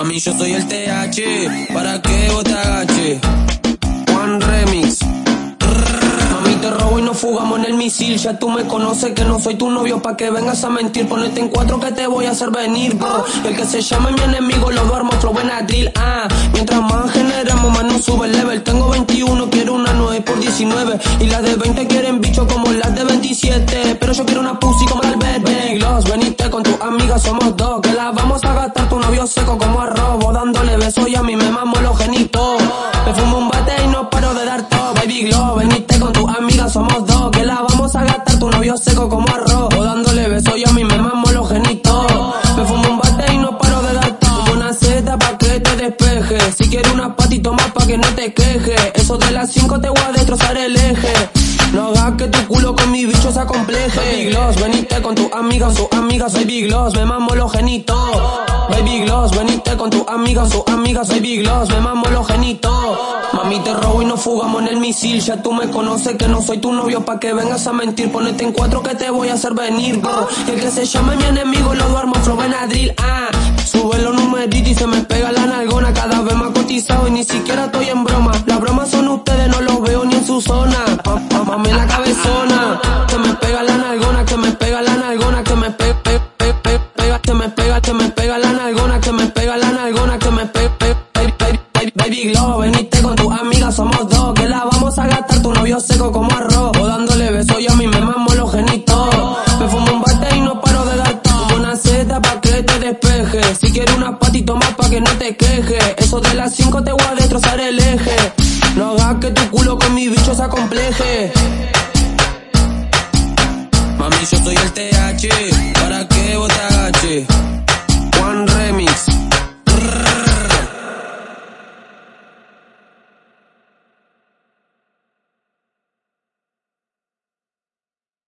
Mami, yo soy el TH, para que vos te agaches. One Remix. Mami, te robo y nos fugamos en el misil. Ya tú me conoces que no soy tu novio pa' que vengas a mentir. Ponete en cuatro que te voy a hacer venir, bro. El que se llame mi enemigo lo duermo, flow ah. Mientras más generamos, más nos sube el level. Tengo 21, quiero una 9 por 19. Y las de 20 quieren bicho como las de 27. Pero yo quiero una pussy como la Big Gloss. Veniste con tu amiga, somos dos. Que la besos y a mí me mamo los genitos. Me fumo un bate y no paro de dar todo. Baby Glow, veniste con tu amiga, somos dos. Que la vamos a gastar tu novio seco como arroz. Vos dándole besos y a mí me mamo los genitos. Me fumo un bate y no paro de dar todo. Una seta pa' que te despeje. Si quieres una patito más pa' que no te queje. Eso de las cinco te voy a destrozar el eje. No hagas que tu culo con mi bicho se acompleje. Baby Gloss, veniste con tu amiga, su amiga, Baby Gloss, me mamo los genitos. Baby Gloss, veniste con tu amiga, su amiga, Baby Gloss, me mamo los genitos. Mami, te robo y nos fugamos en el misil. Ya tú me conoces que no soy tu novio pa' que vengas a mentir. Ponete en cuatro que te voy a hacer venir, bro. Y el que se llame mi enemigo lo duermo, flow en drill, ah. Sube los numeritos y se me pega la nalgona. Cada vez más cotizado y ni siquiera estoy en broma. Las bromas son ustedes, glow, veniste con tu amiga, somos dos, que la vamos a gastar, tu novio seco como arroz, o dándole besos y a mí me mamo los genitos, me fumo un bate y no paro de dar todo, una seta pa' que te despeje, si quieres una patito más pa' que no te queje, eso de las cinco te voy a destrozar el eje, no hagas que tu culo con mi bicho se acompleje. Mami, yo soy el TH,